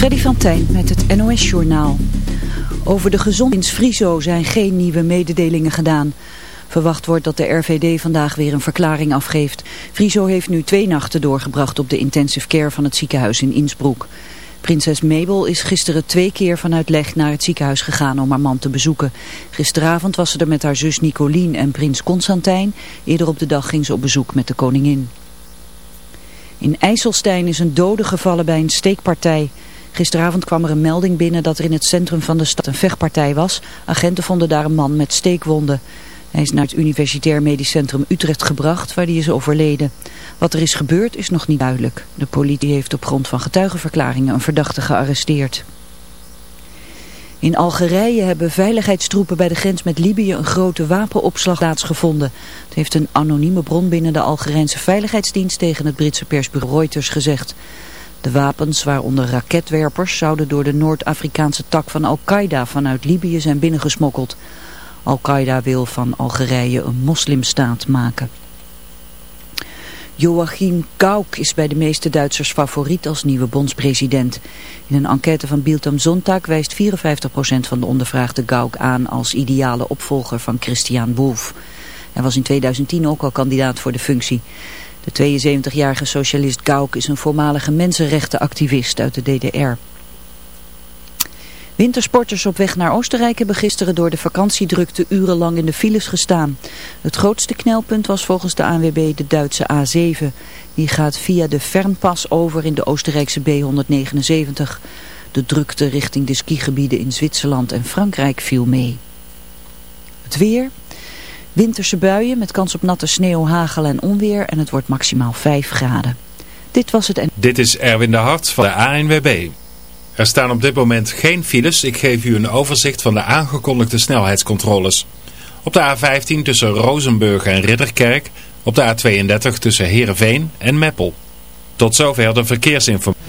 Freddy van Tijn met het NOS-journaal. Over de gezondheid in Friso zijn geen nieuwe mededelingen gedaan. Verwacht wordt dat de RVD vandaag weer een verklaring afgeeft. Friso heeft nu twee nachten doorgebracht op de intensive care van het ziekenhuis in Innsbruck. Prinses Mabel is gisteren twee keer vanuit Leg naar het ziekenhuis gegaan om haar man te bezoeken. Gisteravond was ze er met haar zus Nicolien en prins Constantijn. Eerder op de dag ging ze op bezoek met de koningin. In IJsselstein is een dode gevallen bij een steekpartij. Gisteravond kwam er een melding binnen dat er in het centrum van de stad een vechtpartij was. Agenten vonden daar een man met steekwonden. Hij is naar het Universitair Medisch Centrum Utrecht gebracht, waar hij is overleden. Wat er is gebeurd is nog niet duidelijk. De politie heeft op grond van getuigenverklaringen een verdachte gearresteerd. In Algerije hebben veiligheidstroepen bij de grens met Libië een grote wapenopslag plaatsgevonden. Het heeft een anonieme bron binnen de Algerijnse veiligheidsdienst tegen het Britse persbureau Reuters gezegd. De wapens, waaronder raketwerpers, zouden door de Noord-Afrikaanse tak van Al-Qaeda vanuit Libië zijn binnengesmokkeld. Al-Qaeda wil van Algerije een moslimstaat maken. Joachim Gauck is bij de meeste Duitsers favoriet als nieuwe bondspresident. In een enquête van Bild am Sonntag wijst 54% van de ondervraagde Gauck aan als ideale opvolger van Christian Wolff. Hij was in 2010 ook al kandidaat voor de functie. De 72-jarige socialist Gauck is een voormalige mensenrechtenactivist uit de DDR. Wintersporters op weg naar Oostenrijk hebben gisteren door de vakantiedrukte urenlang in de files gestaan. Het grootste knelpunt was volgens de ANWB de Duitse A7. Die gaat via de Fernpas over in de Oostenrijkse B179. De drukte richting de skigebieden in Zwitserland en Frankrijk viel mee. Het weer... Winterse buien met kans op natte sneeuw, hagel en onweer en het wordt maximaal 5 graden. Dit was het en... Dit is Erwin de Hart van de ANWB. Er staan op dit moment geen files. Ik geef u een overzicht van de aangekondigde snelheidscontroles. Op de A15 tussen Rozenburg en Ridderkerk. Op de A32 tussen Heerenveen en Meppel. Tot zover de verkeersinformatie.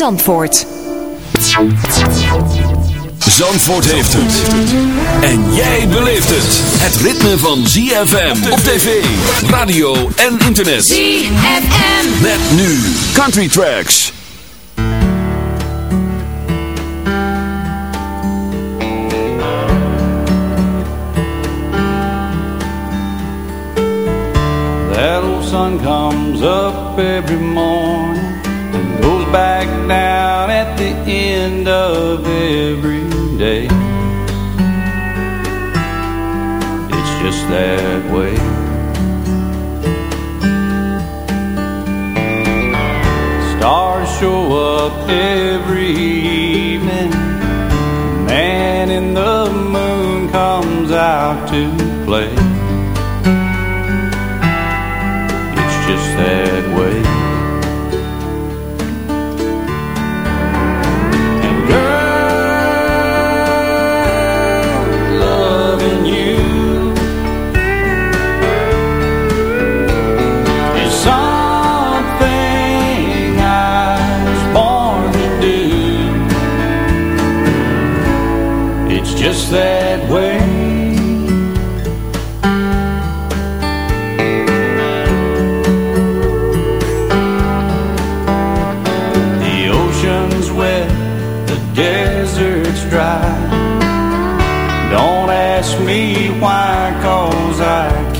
Zandvoort. Zandvoort heeft het. En jij beleeft het. Het ritme van ZFM op tv, radio en internet. ZFM. Met nu Country Tracks. That old sun comes up every morning back down at the end of every day. It's just that way. Stars show up every evening. Man in the moon comes out to play.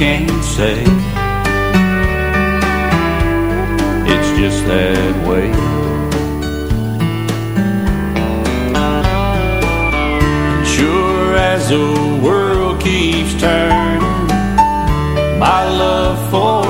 Can't say. It's just that way. And sure as the world keeps turning, my love for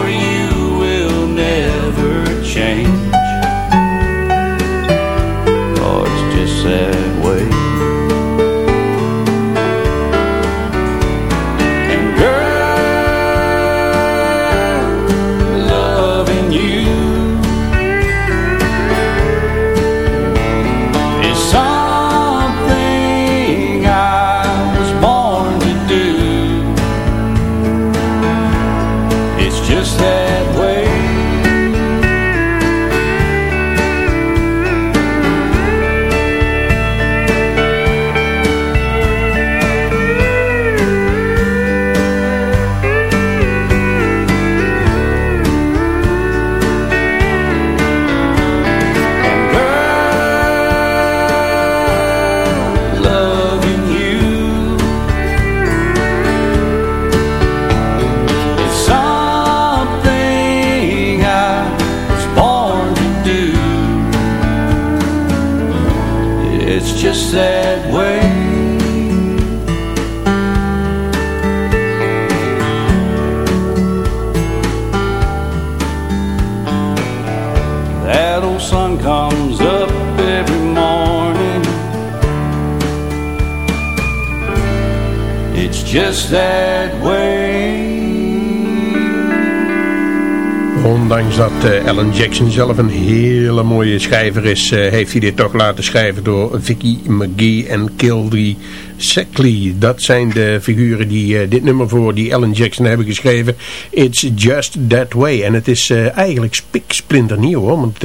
Alan Jackson zelf een hele mooie schrijver is, eh, heeft hij dit toch laten schrijven door Vicky McGee en Kildee Sackley. Dat zijn de figuren die eh, dit nummer voor die Alan Jackson hebben geschreven. It's Just That Way. En het is eh, eigenlijk spiksplinternieuw hoor, want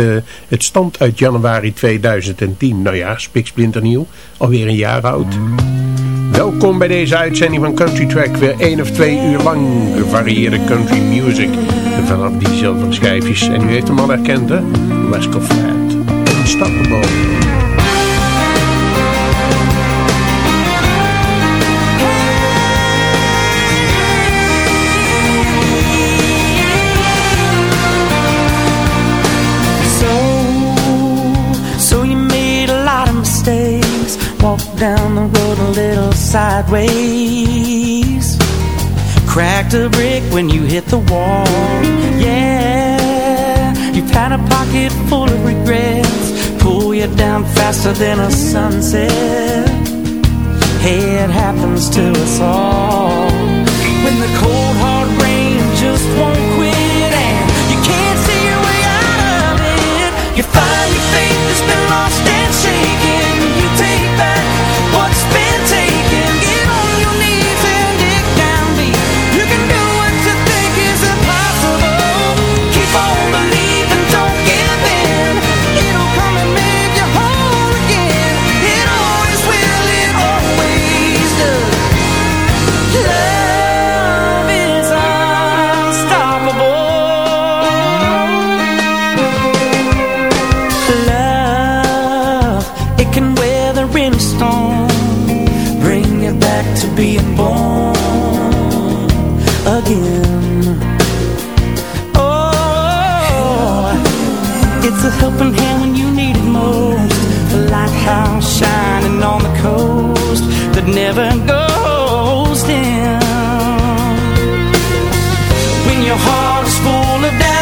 het stamt uit januari 2010. Nou ja, spiksplinternieuw, alweer een jaar oud. Welkom bij deze uitzending van Country Track. Weer één of twee uur lang gevarieerde country music. Vanaf die zilveren schijfjes. En u heeft hem al herkend hè? Unstoppable. Lot of mistakes. Walked down the road a little sideways. Cracked a brick when you hit the wall. Yeah, you've had a pocket full of regrets. Pull you down faster than a sunset. Hey, it happens to us all. When the cold hard your heart is full of doubt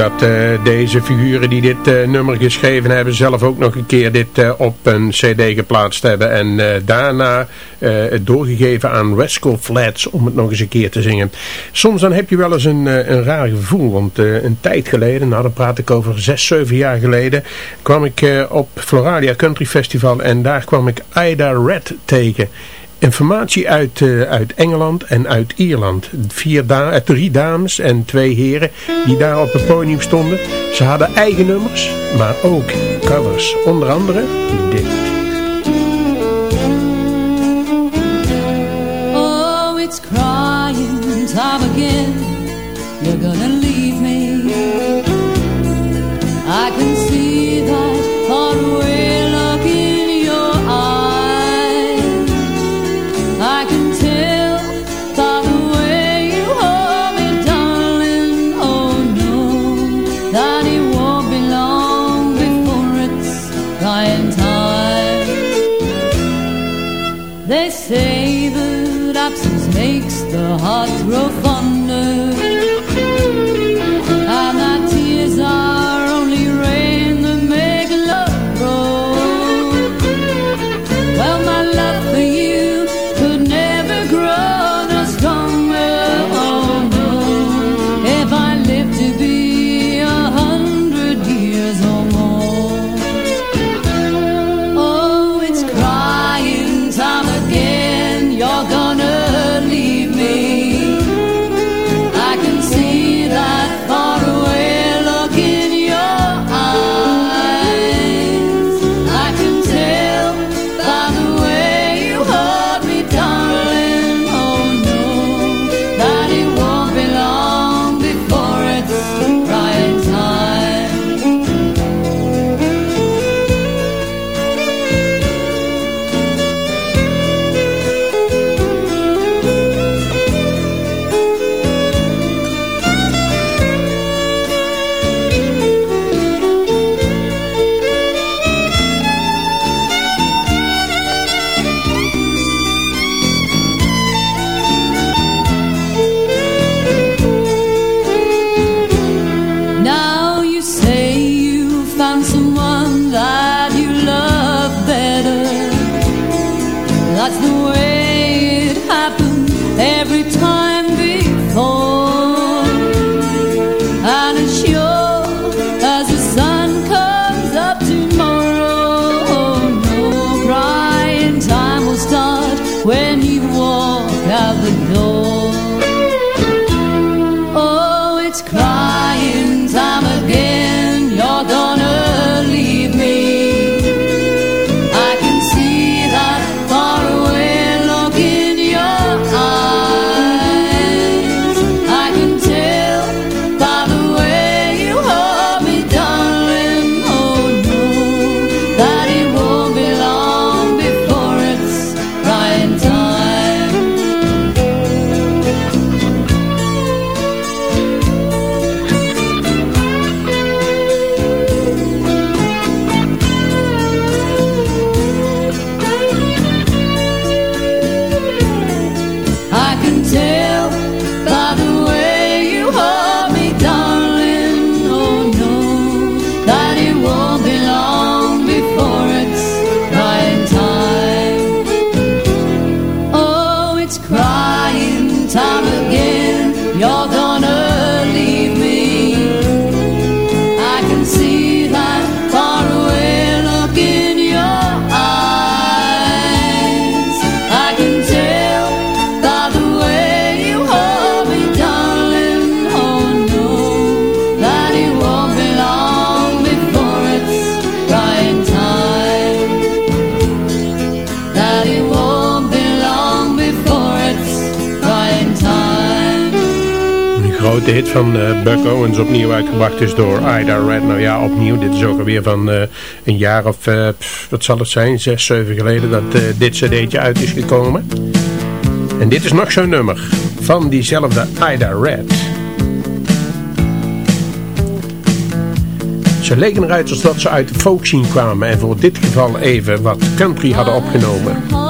dat uh, deze figuren die dit uh, nummer geschreven hebben zelf ook nog een keer dit uh, op een cd geplaatst hebben. En daarna het doorgegeven aan Rascal Flats om het nog eens een keer te zingen. Soms dan heb je wel eens een, een raar gevoel. Want een tijd geleden, nou dan praat ik over zes, zeven jaar geleden, kwam ik op Floralia Country Festival en daar kwam ik Ida Red tegen. Informatie uit, uh, uit Engeland en uit Ierland. Vier eh, drie dames en twee heren die daar op het podium stonden. Ze hadden eigen nummers, maar ook covers. Onder andere dit. Heart grote hit van uh, Buck Owens opnieuw uitgebracht is door Ida Red. Nou ja, opnieuw. Dit is ook alweer van uh, een jaar of, uh, wat zal het zijn, zes, zeven geleden dat dit cd'tje uit is gekomen. En dit is nog zo'n nummer van diezelfde Ida Red. Ze leken eruit alsof ze uit de folk kwamen en voor dit geval even wat country hadden opgenomen.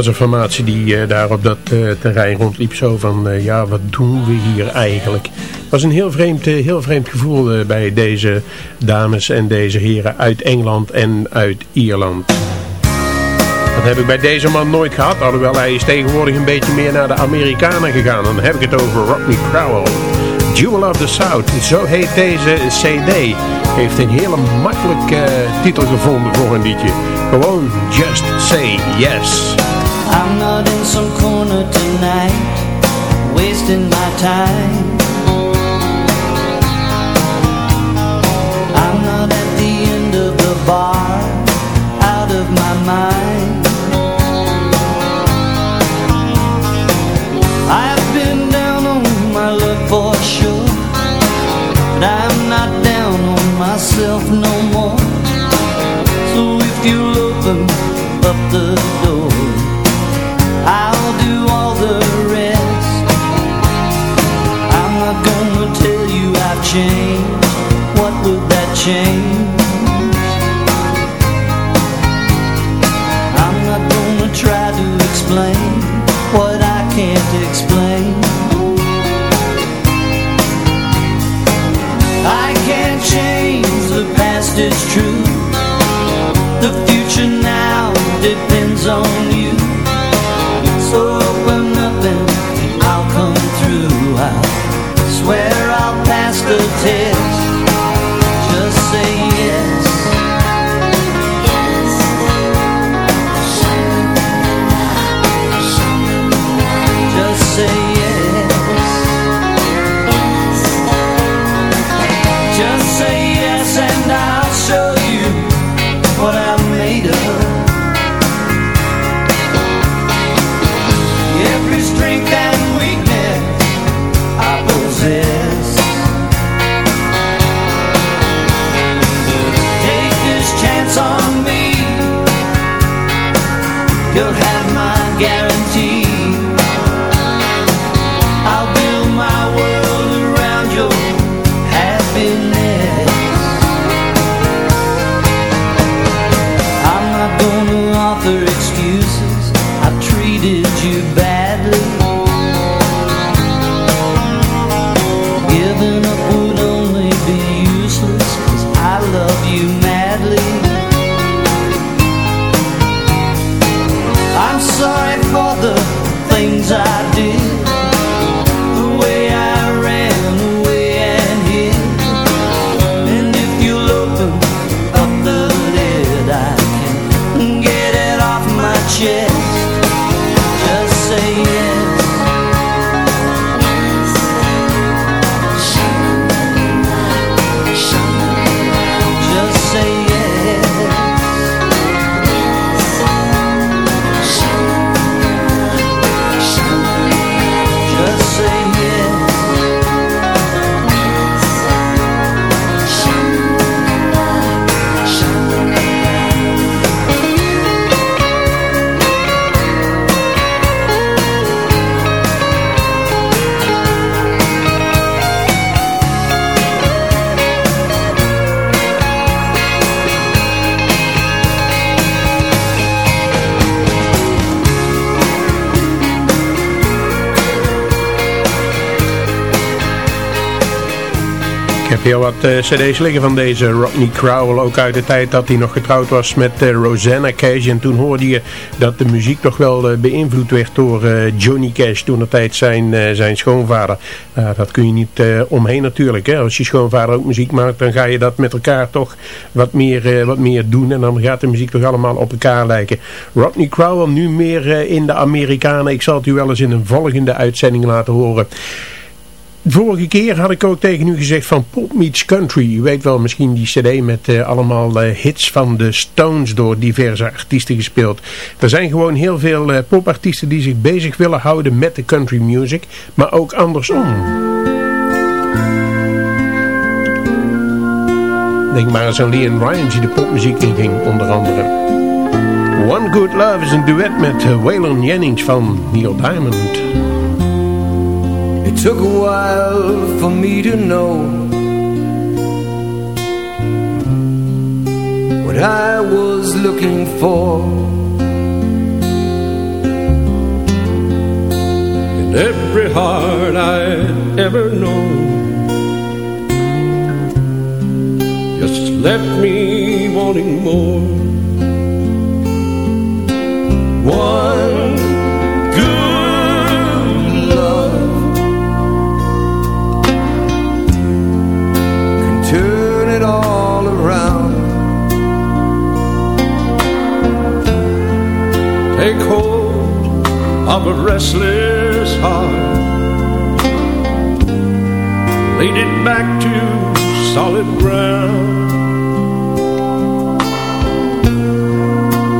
Was een formatie die uh, daar op dat uh, terrein rondliep. Zo van, uh, ja, wat doen we hier eigenlijk? Het was een heel vreemd, heel vreemd gevoel bij deze dames en deze heren uit Engeland en uit Ierland. Dat heb ik bij deze man nooit gehad. Alhoewel hij is tegenwoordig een beetje meer naar de Amerikanen gegaan. Dan heb ik het over Rodney Crowell. Jewel of the South, zo heet deze cd. Heeft een hele makkelijke titel gevonden voor een liedje. Gewoon Just Say Yes. I'm not in some corner tonight Wasting my time heel wat eh, cd's liggen van deze Rodney Crowell. Ook uit de tijd dat hij nog getrouwd was met uh, Rosanna Cash. En toen hoorde je dat de muziek toch wel uh, beïnvloed werd door Johnny Cash. Toen de tijd zijn, zijn schoonvader. Dat kun je niet omheen natuurlijk. Hè? Als je schoonvader ook muziek maakt, dan ga je dat met elkaar toch wat meer, wat meer doen. En dan gaat de muziek toch allemaal op elkaar lijken. Rodney Crowell nu meer in de Amerikanen. Ik zal het u wel eens in een volgende uitzending laten horen. Vorige keer had ik ook tegen u gezegd van Pop Meets Country. U weet wel misschien die cd met uh, allemaal uh, hits van de Stones door diverse artiesten gespeeld. Er zijn gewoon heel veel uh, popartiesten die zich bezig willen houden met de country music. Maar ook andersom. Denk maar eens aan Leon Ryan die de popmuziek inging onder andere. One Good Love is een duet met Waylon Jennings van Neil Diamond. It took a while for me to know What I was looking for. In every heart I'd ever known Just left me wanting more. One of a restless heart. Lead it back to solid ground.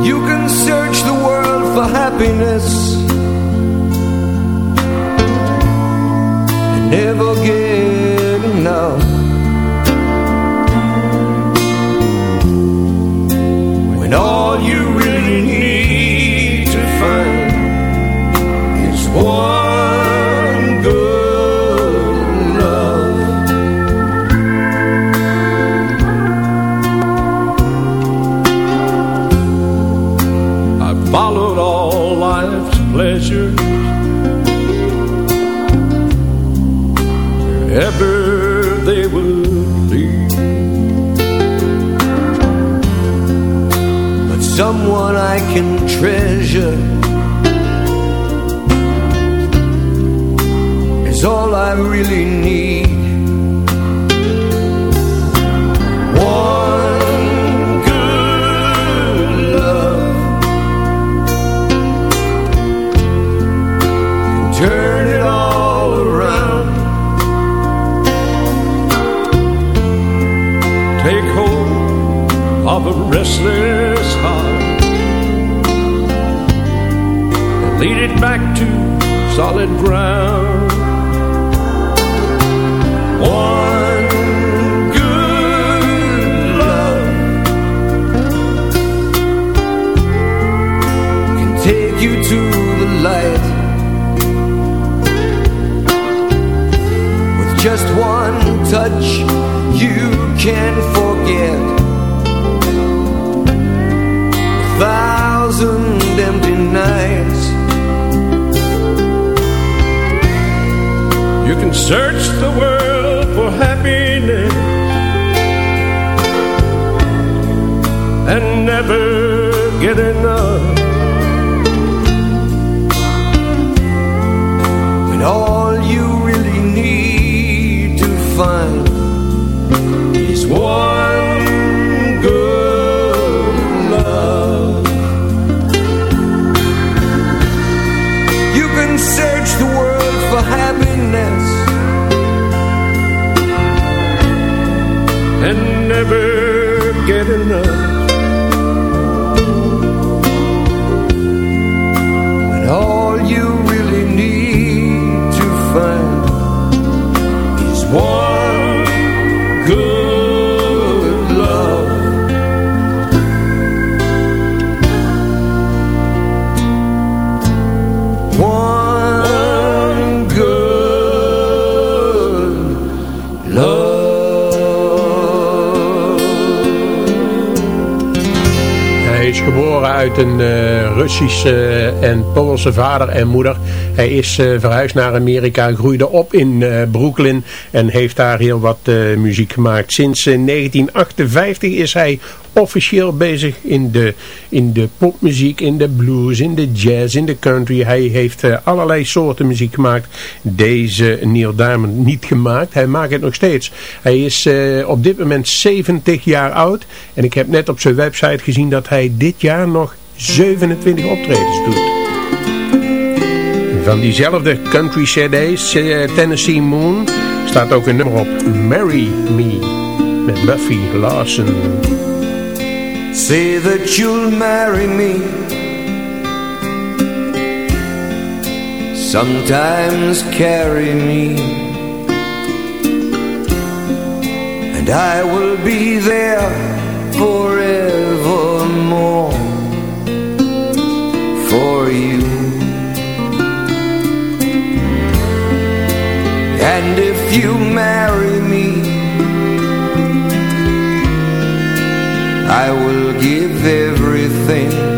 You can search the world for happiness. And never get I can treasure is all I really need. One good love can turn it all around. Take hold of a back to solid ground. Eh, Russische en Poolse vader en moeder. Hij is eh, verhuisd naar Amerika, groeide op in eh, Brooklyn en heeft daar heel wat muziek gemaakt. Sinds 1958 is hij officieel bezig in de, in de popmuziek, in de blues, in de jazz, in de country. Hij heeft allerlei soorten muziek gemaakt. Deze Neil Diamond niet gemaakt. Hij maakt het nog steeds. Hij is op dit moment 70 jaar oud. En ik heb net op zijn website gezien dat hij dit jaar nog 27 optredens doet. Van diezelfde country eh, Tennessee Moon, staat ook een nummer op. Marry Me, met Buffy Larson. Say that you'll marry me Sometimes carry me And I will be there forevermore And if you marry me I will give everything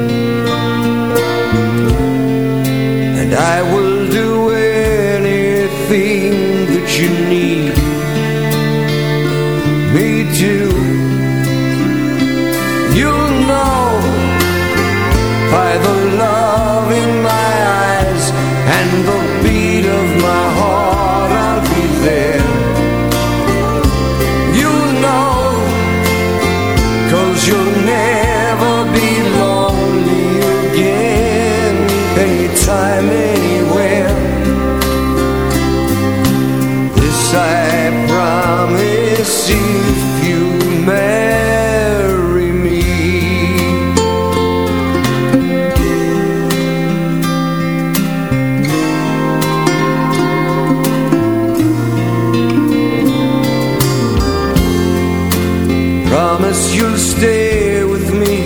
Promise you'll stay with me.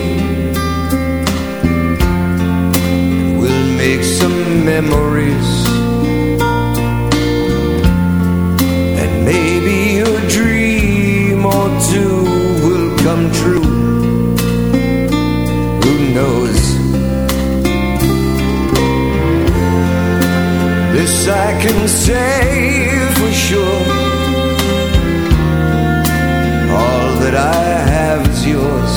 We'll make some memories. And maybe a dream or two will come true. Who knows? This I can say for sure. All that I yours.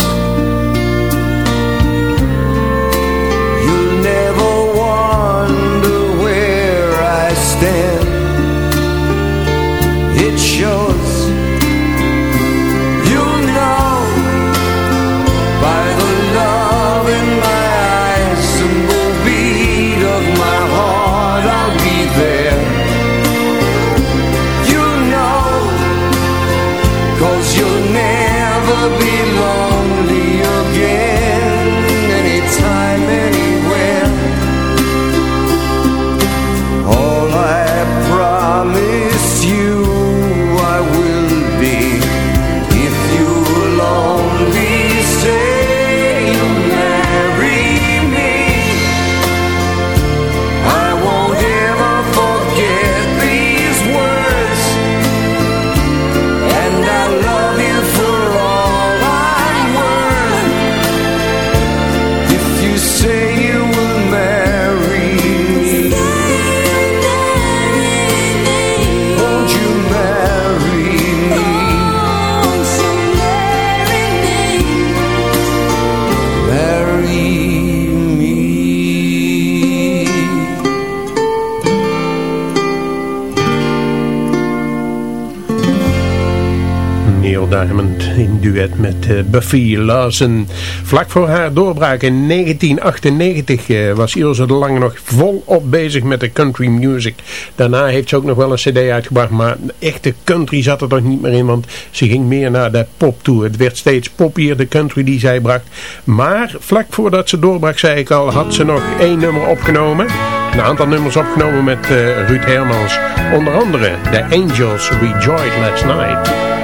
Diamond in duet met uh, Buffy Larsen. Vlak voor haar doorbraak in 1998 uh, was Ilse de Lange nog volop bezig met de country music. Daarna heeft ze ook nog wel een cd uitgebracht, maar echte country zat er toch niet meer in, want ze ging meer naar de poptour. Het werd steeds poppier, de country die zij bracht. Maar vlak voordat ze doorbrak, zei ik al, had ze nog één nummer opgenomen. Een aantal nummers opgenomen met uh, Ruud Hermans. Onder andere The Angels Rejoiced Last Night.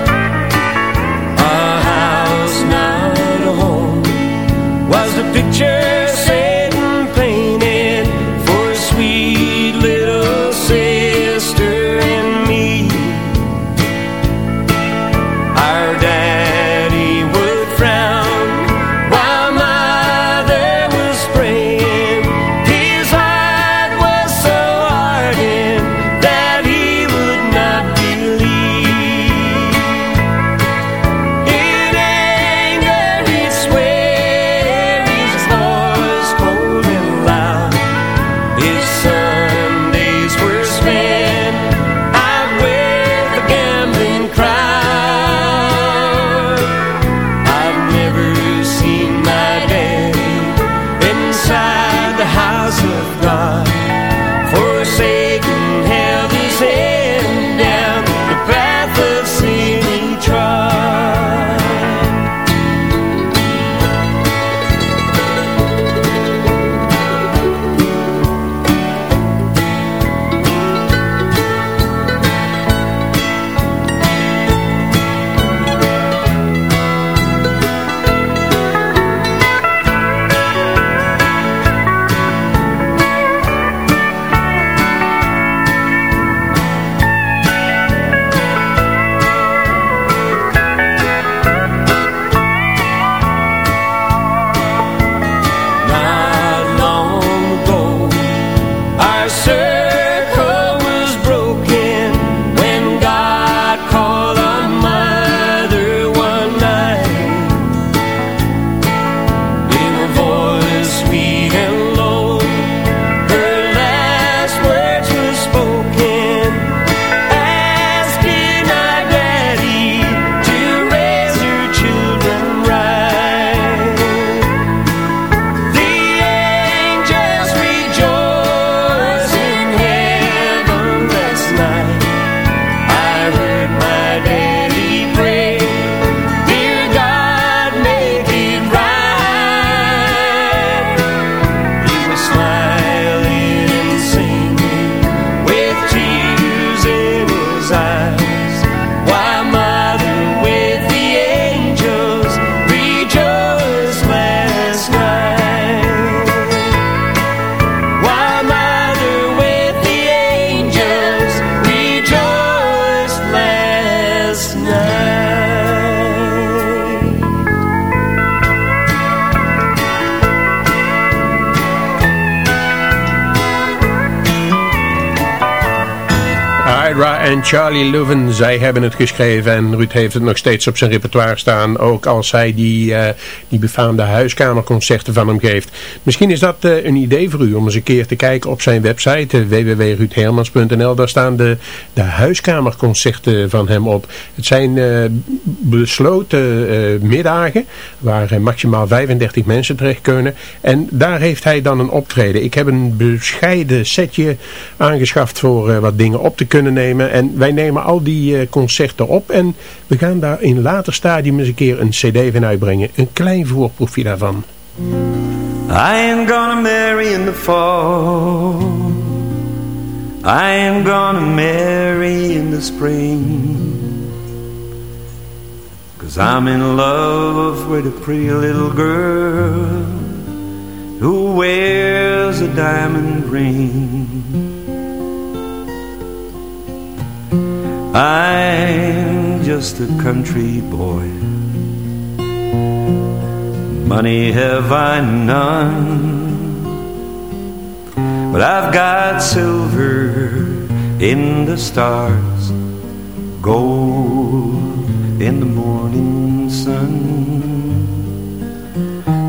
Hebben het geschreven en Ruud heeft het nog steeds op zijn repertoire staan. Ook als hij die, uh, die befaamde huiskamerconcerten van hem geeft. Misschien is dat uh, een idee voor u om eens een keer te kijken op zijn website uh. Daar staan de, de huiskamerconcerten van hem op. Het zijn besloten middagen waar maximaal 35 mensen terecht kunnen. En daar heeft hij dan een optreden. Ik heb een bescheiden setje aangeschaft voor wat dingen op te kunnen nemen. En wij nemen al die concerten op en we gaan daar in later stadium eens een keer een cd van uitbrengen. Een klein voorproefje daarvan. I am gonna marry in the fall I am gonna marry in the spring Cause I'm in love with a pretty little girl Who wears a diamond ring I'm just a country boy. Money have I none, but I've got silver in the stars, gold in the morning sun,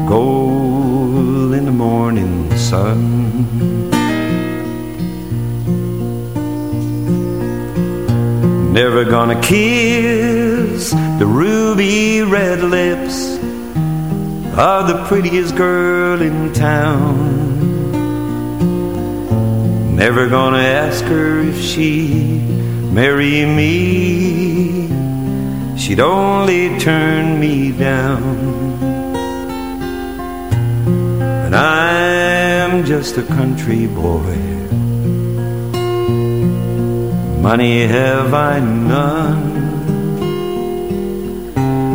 gold in the morning sun. Never gonna kiss the ruby red lips are the prettiest girl in town. Never gonna ask her if she'd marry me. She'd only turn me down. But I'm just a country boy. Money have I none.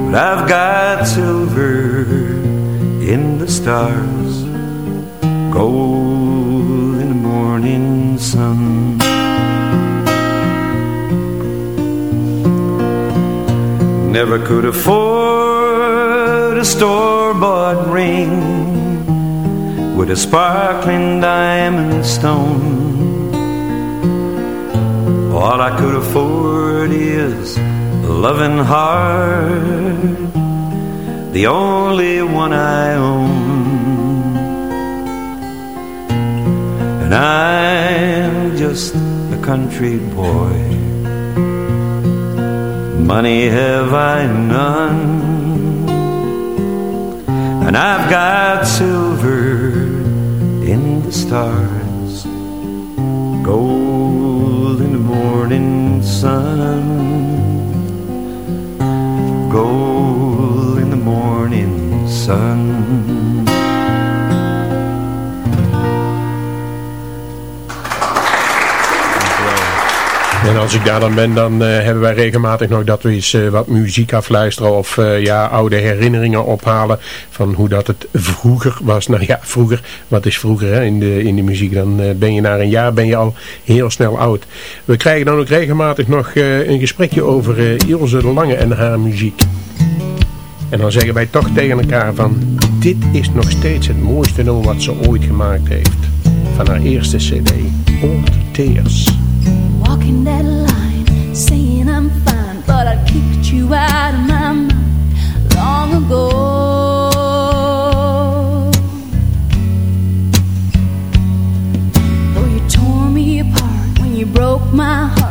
But I've got silver in the stars, gold in the morning sun. Never could afford a store-bought ring with a sparkling diamond stone. All I could afford is a loving heart the only one I own. And I'm just a country boy. Money have I none. And I've got silver in the stars, gold in the morning sun, En als ik daar dan ben, dan uh, hebben wij regelmatig nog dat we eens uh, wat muziek afluisteren of uh, ja, oude herinneringen ophalen van hoe dat het vroeger was. Nou ja, vroeger, wat is vroeger hè, in, de, in de muziek? Dan ben je na een jaar ben je al heel snel oud. We krijgen dan ook regelmatig nog een gesprekje over Ilse Lange en haar muziek. En dan zeggen wij toch tegen elkaar van... Dit is nog steeds het mooiste nummer wat ze ooit gemaakt heeft. Van haar eerste cd. Old Tears. Walking that line, saying I'm fine. But I kicked you out of my mind long ago. Though you tore me apart when you broke my heart.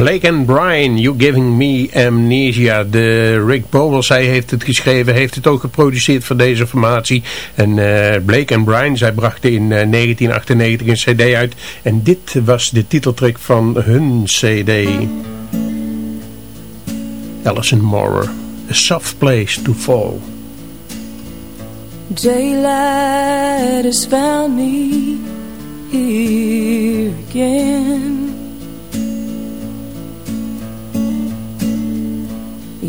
Blake and Brian, You Giving Me Amnesia. De Rick Bowles, hij heeft het geschreven, heeft het ook geproduceerd voor deze formatie. En eh, Blake and Brian, zij brachten in eh, 1998 een cd uit. En dit was de titeltrack van hun cd. Alison Moore, A Soft Place to Fall. Daylight has found me here again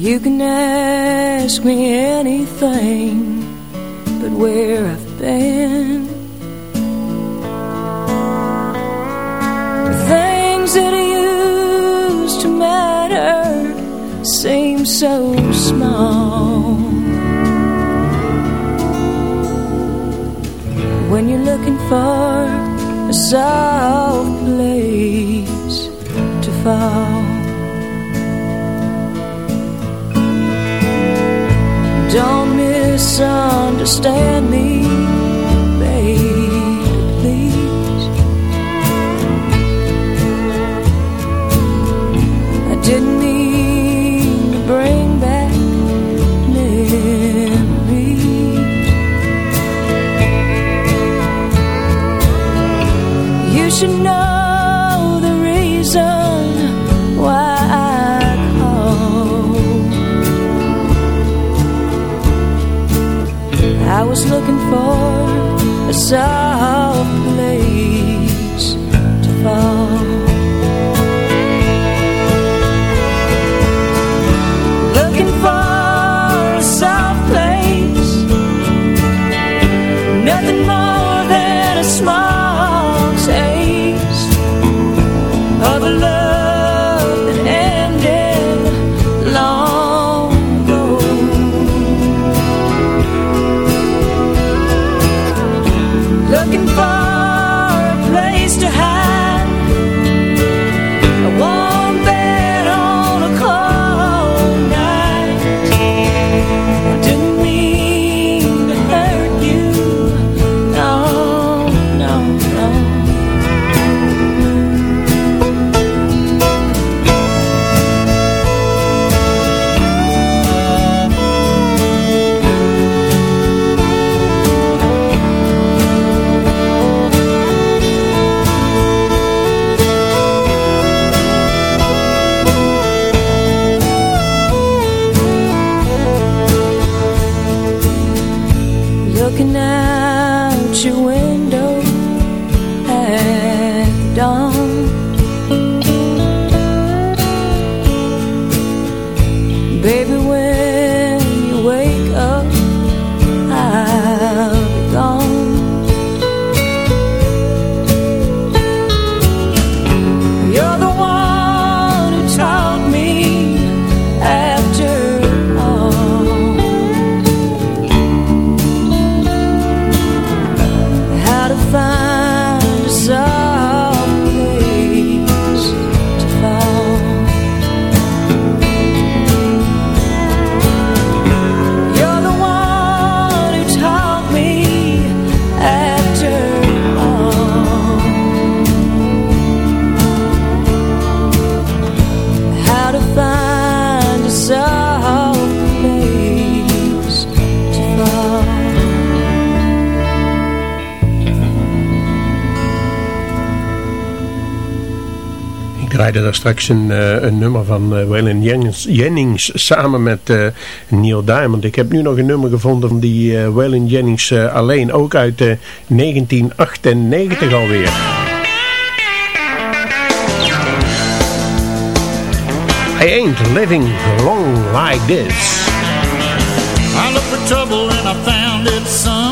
You can ask me anything but where I've been. The things that used to matter seem so small. When you're looking for a soft place to fall. Don't misunderstand me, babe, please. I didn't mean to bring back memories. You should know. looking for a sign draaide daar straks een, eh, nummer van uh, Waylon Jennings, Jennings samen met eh, Neil Diamond. Ik heb nu nog een nummer gevonden van die uh, Waylon Jennings alleen, ook uit 1998 alweer. I ain't living long like this. I looked for trouble and I found it, son.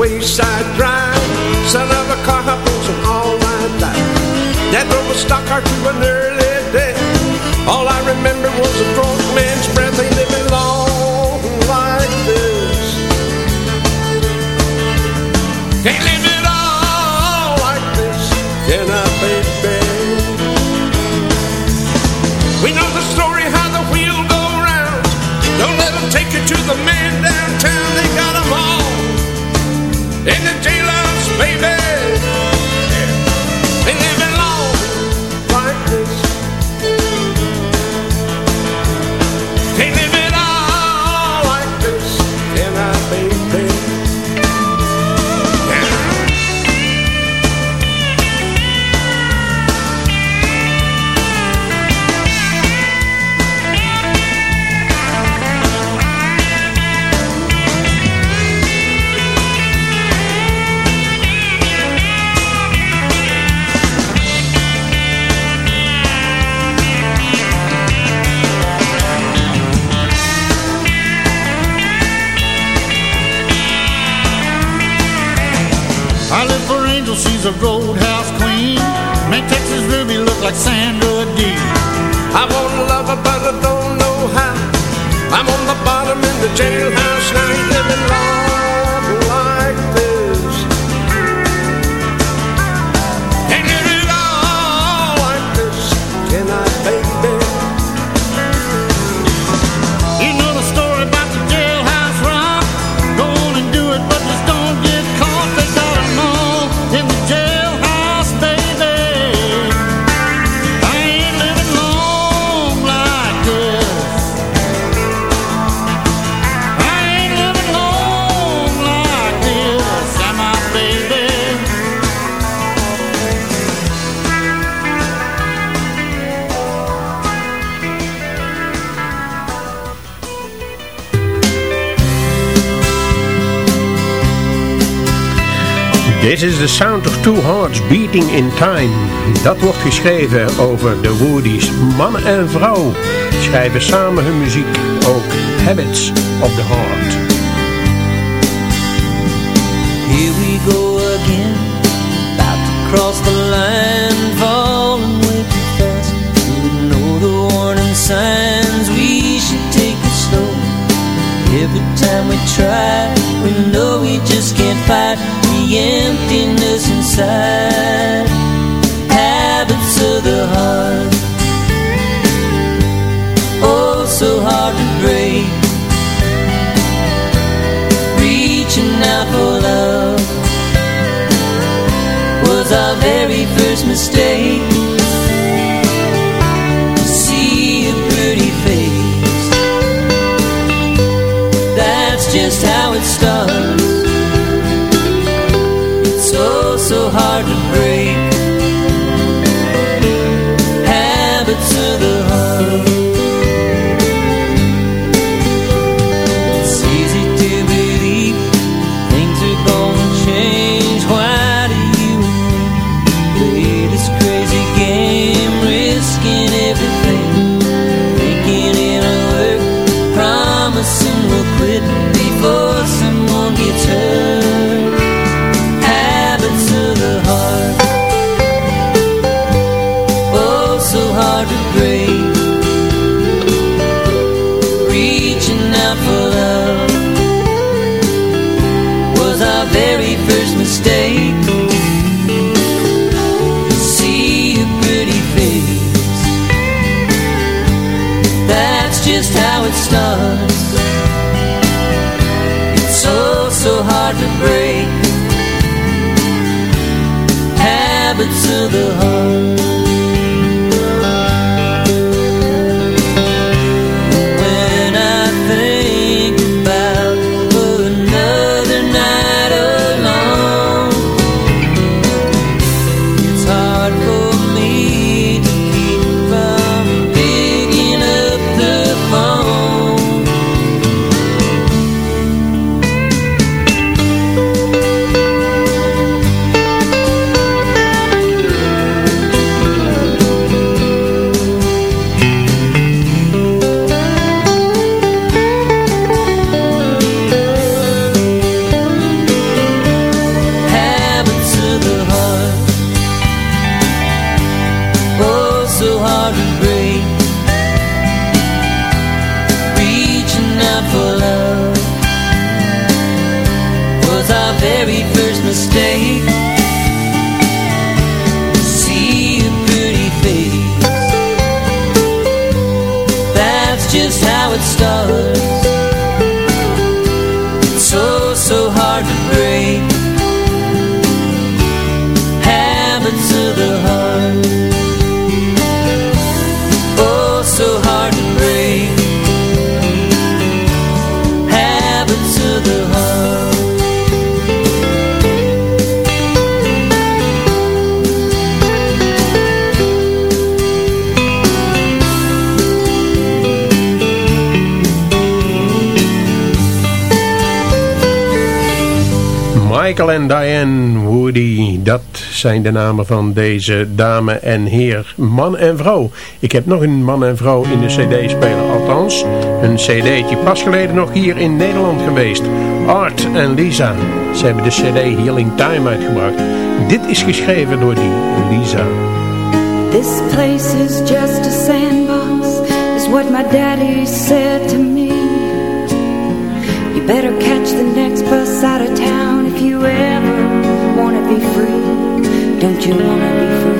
Wayside drive. Son of a car hoppers and all night life. Dad drove a stock car to an early death. All I remember was a drunk man's breath. Ain't living long like this. Can't live it all like this. Can I, baby? We know the story how the wheel go round. Don't let them take you to the man downtown. Baby. Jailhouse ain't living long This is the sound of two hearts beating in time. Dat wordt geschreven over de Woodies. Man en vrouw schrijven samen hun muziek. Ook Habits of the Heart. Here we go again, about to cross the line, falling way too fast. You know the warning signs, we should take it slow. Every time we try, we know we just can't fight the emptiness inside. Habits of the heart. Oh, so hard to break. Reaching out for love was our very first mistake. Just how it starts. It's so, so hard to break habits of the heart. Michael en Diane Woody, dat zijn de namen van deze dame en heer, man en vrouw. Ik heb nog een man en vrouw in de cd-speler, althans een cd'tje pas geleden nog hier in Nederland geweest. Art en Lisa, ze hebben de cd Healing Time uitgebracht. Dit is geschreven door die Lisa. This place is just a sandbox, is what my daddy said to me. You better catch the next bus out of town free. Don't you wanna be free?